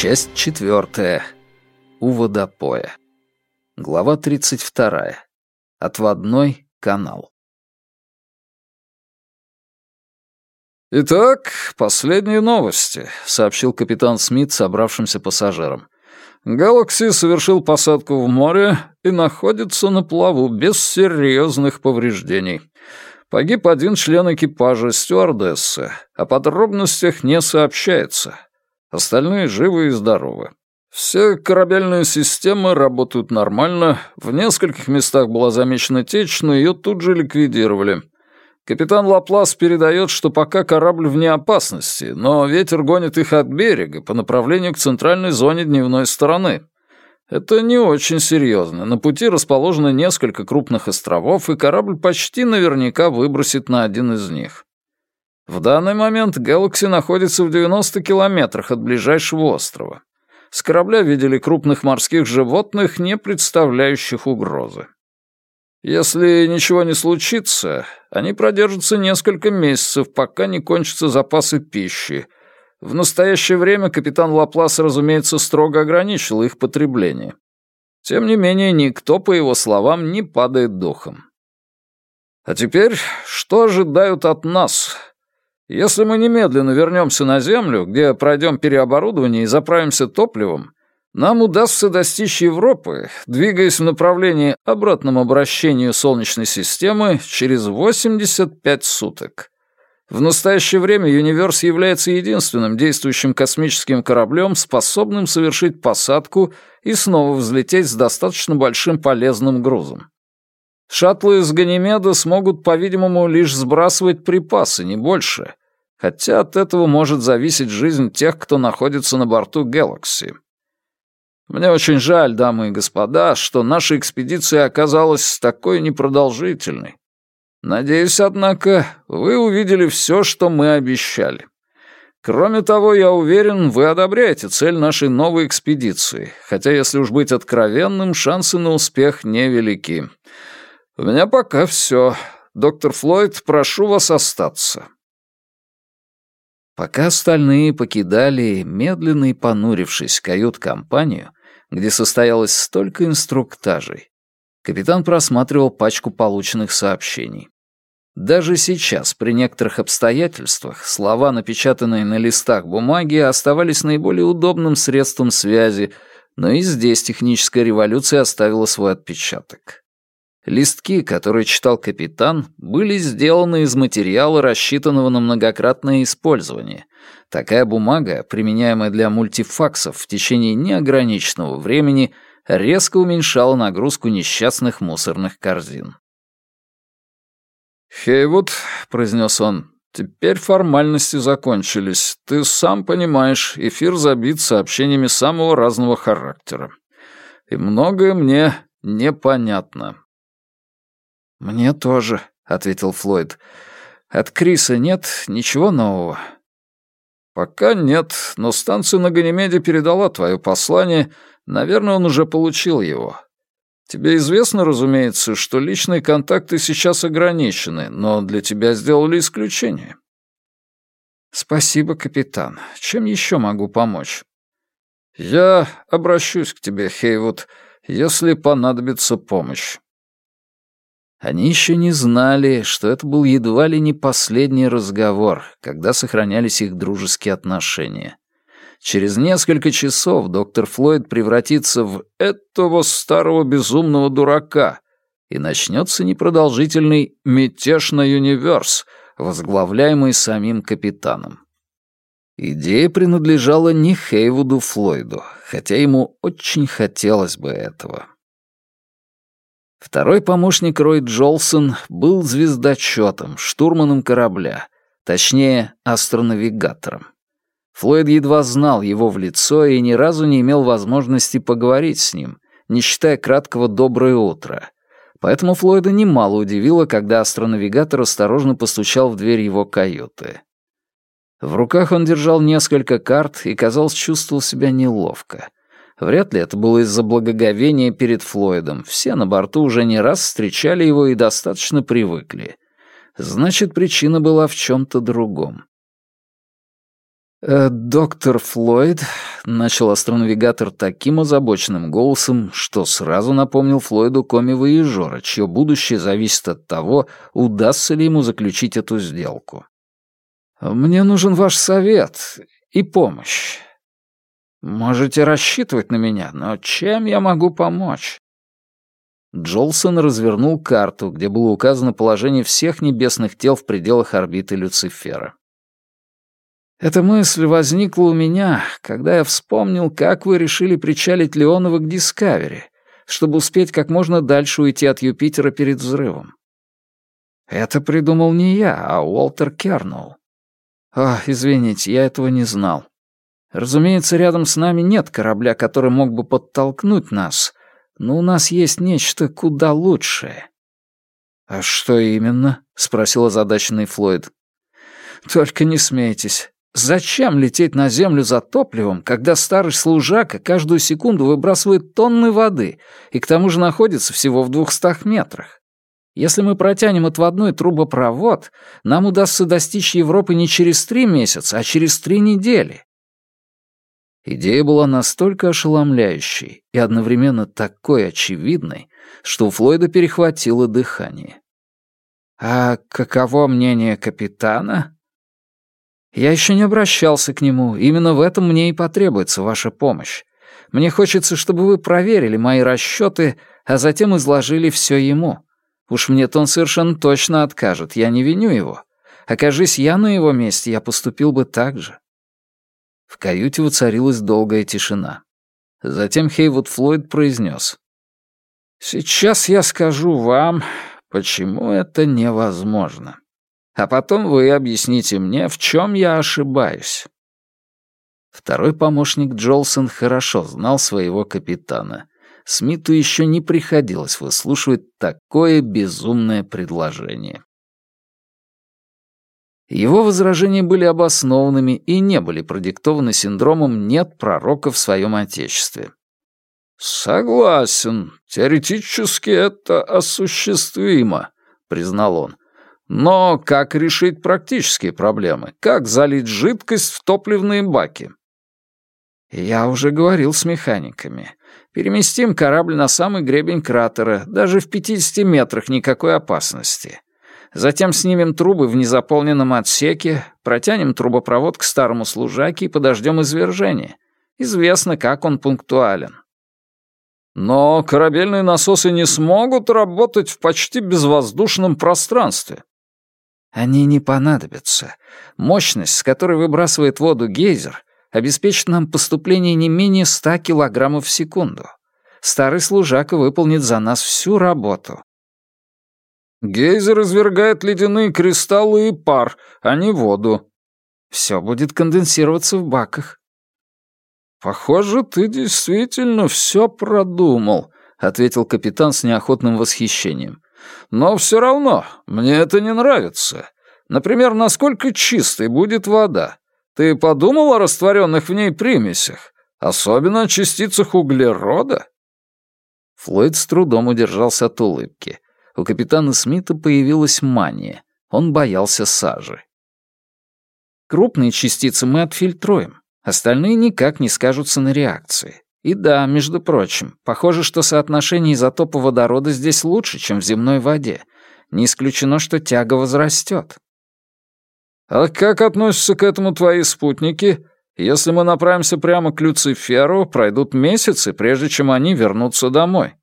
Часть четвертая. У водопоя. Глава тридцать вторая. Отводной канал. «Итак, последние новости», — сообщил капитан Смит собравшимся пассажирам. «Галакси совершил посадку в море и находится на плаву без серьезных повреждений. Погиб один член экипажа, стюардессы. О подробностях не сообщается. Остальные живы и здоровы. Все корабельные системы работают нормально. В нескольких местах была замечена течь, но ее тут же ликвидировали. Капитан Лаплас передает, что пока корабль вне опасности, но ветер гонит их от берега по направлению к центральной зоне дневной стороны. Это не очень серьезно. На пути расположено несколько крупных островов, и корабль почти наверняка выбросит на один из них. В данный момент Galaxy находится в 90 километрах от ближайшего острова. С корабля видели крупных морских животных, не представляющих угрозы. Если ничего не случится, они продержатся несколько месяцев, пока не кончатся запасы пищи. В настоящее время капитан Лаплас, разумеется, строго ограничил их потребление. Тем не менее, никто, по его словам, не падает духом. А теперь, что ожидают от нас? Если мы немедленно вернемся на Землю, где пройдем переоборудование и заправимся топливом, нам удастся достичь Европы, двигаясь в направлении обратному обращению Солнечной системы через 85 суток. В настоящее время Юниверс является единственным действующим космическим кораблем, способным совершить посадку и снова взлететь с достаточно большим полезным грузом. Шаттлы из Ганимеда смогут, по-видимому, лишь сбрасывать припасы, не больше, хотя от этого может зависеть жизнь тех, кто находится на борту Galaxy. Мне очень жаль, дамы и господа, что наша экспедиция оказалась такой непродолжительной. Надеюсь, однако, вы увидели все, что мы обещали. Кроме того, я уверен, вы одобряете цель нашей новой экспедиции, хотя, если уж быть откровенным, шансы на успех невелики. У меня пока все. Доктор Флойд, прошу вас остаться. Пока остальные покидали, медленно и понурившись, кают-компанию, где состоялось столько инструктажей. Капитан просматривал пачку полученных сообщений. Даже сейчас, при некоторых обстоятельствах, слова, напечатанные на листах бумаги, оставались наиболее удобным средством связи, но и здесь техническая революция оставила свой отпечаток. Листки, которые читал капитан, были сделаны из материала, рассчитанного на многократное использование, Такая бумага, применяемая для мультифаксов в течение неограниченного времени, резко уменьшала нагрузку несчастных мусорных корзин. «Хейвуд», — произнес он, — «теперь формальности закончились. Ты сам понимаешь, эфир забит сообщениями самого разного характера. И многое мне непонятно». «Мне тоже», — ответил Флойд. «От Криса нет ничего нового. «Пока нет, но станция на Ганимеде передала твое послание. Наверное, он уже получил его. Тебе известно, разумеется, что личные контакты сейчас ограничены, но для тебя сделали исключение». «Спасибо, капитан. Чем еще могу помочь?» «Я обращусь к тебе, Хейвуд, если понадобится помощь». Они еще не знали, что это был едва ли не последний разговор, когда сохранялись их дружеские отношения. Через несколько часов доктор Флойд превратится в этого старого безумного дурака, и начнется непродолжительный «мятеж на Юниверс», возглавляемый самим капитаном. Идея принадлежала не Хейвуду Флойду, хотя ему очень хотелось бы этого. Второй помощник Рой Джолсон был звездочетом, штурманом корабля, точнее, астронавигатором. Флойд едва знал его в лицо и ни разу не имел возможности поговорить с ним, не считая краткого «доброе утро». Поэтому Флойда немало удивило, когда астронавигатор осторожно постучал в дверь его каюты. В руках он держал несколько карт и, казалось, чувствовал себя неловко — Вряд ли это было из-за благоговения перед Флойдом. Все на борту уже не раз встречали его и достаточно привыкли. Значит, причина была в чем-то другом. Э, «Доктор Флойд», — начал астронавигатор таким озабоченным голосом, что сразу напомнил Флойду коми-воежора, чье будущее зависит от того, удастся ли ему заключить эту сделку. «Мне нужен ваш совет и помощь. Можете рассчитывать на меня, но чем я могу помочь?» Джолсон развернул карту, где было указано положение всех небесных тел в пределах орбиты Люцифера. Эта мысль возникла у меня, когда я вспомнил, как вы решили причалить Леонова к Дискавери, чтобы успеть как можно дальше уйти от Юпитера перед взрывом. Это придумал не я, а Уолтер Кернелл. О, извините, я этого не знал. Разумеется, рядом с нами нет корабля, который мог бы подтолкнуть нас, но у нас есть нечто куда лучшее. «А что именно?» — спросил озадаченный Флойд. «Только не смейтесь. Зачем лететь на Землю за топливом, когда старый служака каждую секунду выбрасывает тонны воды и к тому же находится всего в двухстах метрах? Если мы протянем отводной трубопровод, нам удастся достичь Европы не через три месяца, а через три недели. Идея была настолько ошеломляющей и одновременно такой очевидной, что у Флойда перехватило дыхание. «А каково мнение капитана?» Я еще не обращался к нему, именно в этом мне и потребуется ваша помощь. Мне хочется, чтобы вы проверили мои расчеты, а затем изложили все ему. Уж мне-то он совершенно точно откажет, я не виню его. Окажись я на его месте, я поступил бы так же». В каюте воцарилась долгая тишина. Затем Хейвуд Флойд произнес. «Сейчас я скажу вам, почему это невозможно» а потом вы объясните мне, в чем я ошибаюсь». Второй помощник Джолсон хорошо знал своего капитана. Смиту еще не приходилось выслушивать такое безумное предложение. Его возражения были обоснованными и не были продиктованы синдромом «нет пророка в своем отечестве». «Согласен, теоретически это осуществимо», — признал он. Но как решить практические проблемы? Как залить жидкость в топливные баки? Я уже говорил с механиками. Переместим корабль на самый гребень кратера, даже в 50 метрах никакой опасности. Затем снимем трубы в незаполненном отсеке, протянем трубопровод к старому служаке и подождем извержения. Известно, как он пунктуален. Но корабельные насосы не смогут работать в почти безвоздушном пространстве. Они не понадобятся. Мощность, с которой выбрасывает воду гейзер, обеспечит нам поступление не менее 100 килограммов в секунду. Старый служака выполнит за нас всю работу. Гейзер извергает ледяные кристаллы и пар, а не воду. Все будет конденсироваться в баках. «Похоже, ты действительно все продумал», — ответил капитан с неохотным восхищением. Но все равно, мне это не нравится. Например, насколько чистой будет вода. Ты подумал о растворенных в ней примесях? Особенно о частицах углерода?» Флойд с трудом удержался от улыбки. У капитана Смита появилась мания. Он боялся сажи. Крупные частицы мы отфильтруем, остальные никак не скажутся на реакции. И да, между прочим, похоже, что соотношение изотопа водорода здесь лучше, чем в земной воде. Не исключено, что тяга возрастет. А как относятся к этому твои спутники? Если мы направимся прямо к Люциферу, пройдут месяцы, прежде чем они вернутся домой.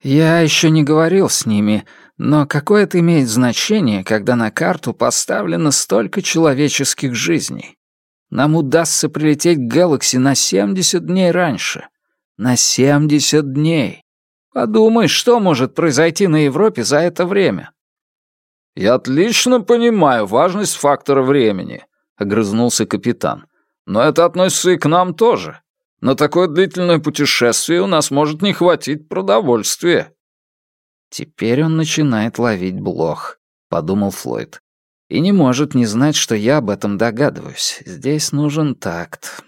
Я еще не говорил с ними, но какое это имеет значение, когда на карту поставлено столько человеческих жизней? Нам удастся прилететь к Гэлакси на 70 дней раньше. На 70 дней. Подумай, что может произойти на Европе за это время. «Я отлично понимаю важность фактора времени», — огрызнулся капитан. «Но это относится и к нам тоже. На такое длительное путешествие у нас может не хватить продовольствия». «Теперь он начинает ловить блох», — подумал Флойд и не может не знать, что я об этом догадываюсь. Здесь нужен такт.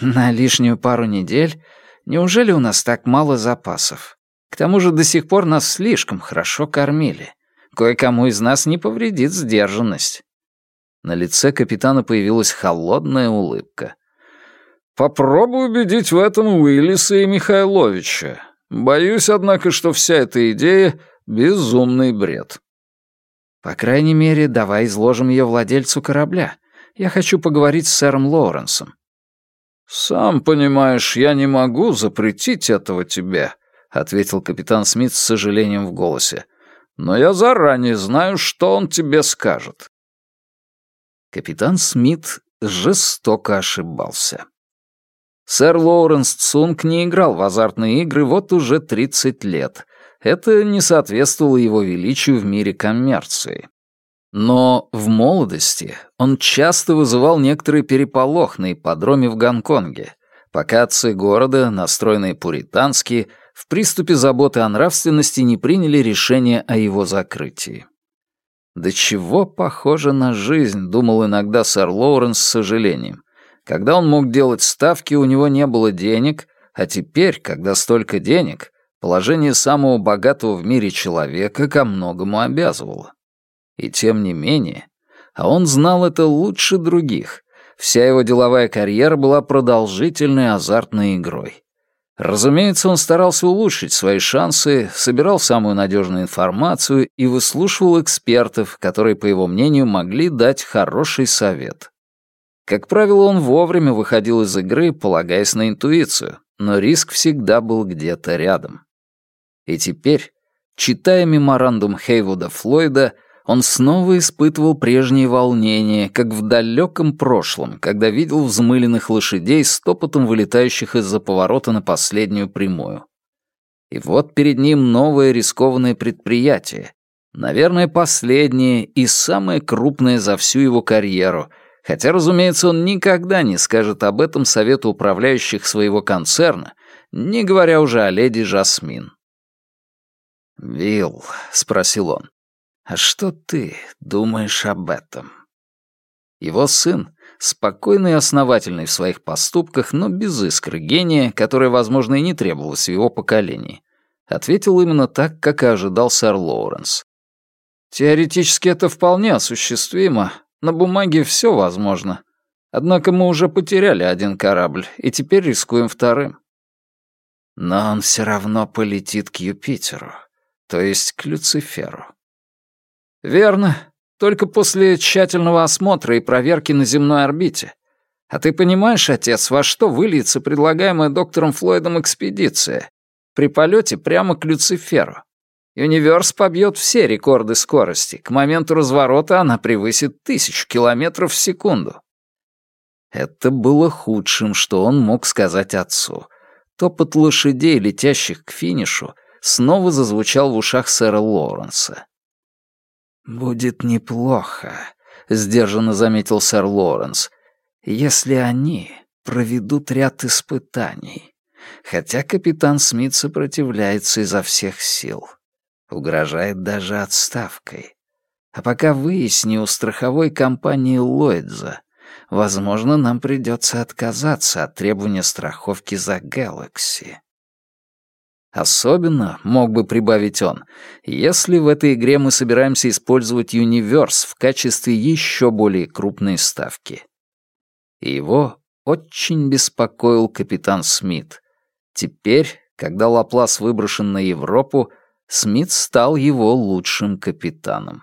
На лишнюю пару недель? Неужели у нас так мало запасов? К тому же до сих пор нас слишком хорошо кормили. Кое-кому из нас не повредит сдержанность. На лице капитана появилась холодная улыбка. «Попробуй убедить в этом Уиллиса и Михайловича. Боюсь, однако, что вся эта идея — безумный бред». «По крайней мере, давай изложим ее владельцу корабля. Я хочу поговорить с сэром Лоуренсом». «Сам понимаешь, я не могу запретить этого тебе», — ответил капитан Смит с сожалением в голосе. «Но я заранее знаю, что он тебе скажет». Капитан Смит жестоко ошибался. Сэр Лоуренс Цунг не играл в азартные игры вот уже 30 лет. Это не соответствовало его величию в мире коммерции. Но в молодости он часто вызывал некоторый переполох на ипподроме в Гонконге, пока отцы города, настроенные пуритански, в приступе заботы о нравственности не приняли решение о его закрытии. «Да чего похоже на жизнь», — думал иногда сэр Лоуренс с сожалением. Когда он мог делать ставки, у него не было денег, а теперь, когда столько денег, положение самого богатого в мире человека ко многому обязывало. И тем не менее, а он знал это лучше других, вся его деловая карьера была продолжительной азартной игрой. Разумеется, он старался улучшить свои шансы, собирал самую надежную информацию и выслушивал экспертов, которые, по его мнению, могли дать хороший совет. Как правило, он вовремя выходил из игры, полагаясь на интуицию, но риск всегда был где-то рядом. И теперь, читая меморандум Хейвуда Флойда, он снова испытывал прежние волнения, как в далеком прошлом, когда видел взмыленных лошадей с топотом вылетающих из-за поворота на последнюю прямую. И вот перед ним новое рискованное предприятие, наверное, последнее и самое крупное за всю его карьеру, хотя, разумеется, он никогда не скажет об этом совету управляющих своего концерна, не говоря уже о леди Жасмин. «Вилл», — спросил он, а что ты думаешь об этом? Его сын, спокойный и основательный в своих поступках, но без искры гения, которая, возможно, и не требовалась в его поколении, ответил именно так, как и ожидал сэр Лоуренс. Теоретически это вполне осуществимо, на бумаге все возможно. Однако мы уже потеряли один корабль, и теперь рискуем вторым. Но он все равно полетит к Юпитеру, то есть к Люциферу. «Верно. Только после тщательного осмотра и проверки на земной орбите. А ты понимаешь, отец, во что выльется предлагаемая доктором Флойдом экспедиция? При полете прямо к Люциферу. Юниверс побьет все рекорды скорости. К моменту разворота она превысит тысячу километров в секунду». Это было худшим, что он мог сказать отцу. Топот лошадей, летящих к финишу, снова зазвучал в ушах сэра Лоуренса. «Будет неплохо», — сдержанно заметил сэр Лоренс, «если они проведут ряд испытаний, хотя капитан Смит сопротивляется изо всех сил, угрожает даже отставкой. А пока выясни у страховой компании Ллойдза, возможно, нам придется отказаться от требования страховки за Galaxy. Особенно, мог бы прибавить он, если в этой игре мы собираемся использовать Юниверс в качестве еще более крупной ставки. Его очень беспокоил капитан Смит. Теперь, когда Лаплас выброшен на Европу, Смит стал его лучшим капитаном.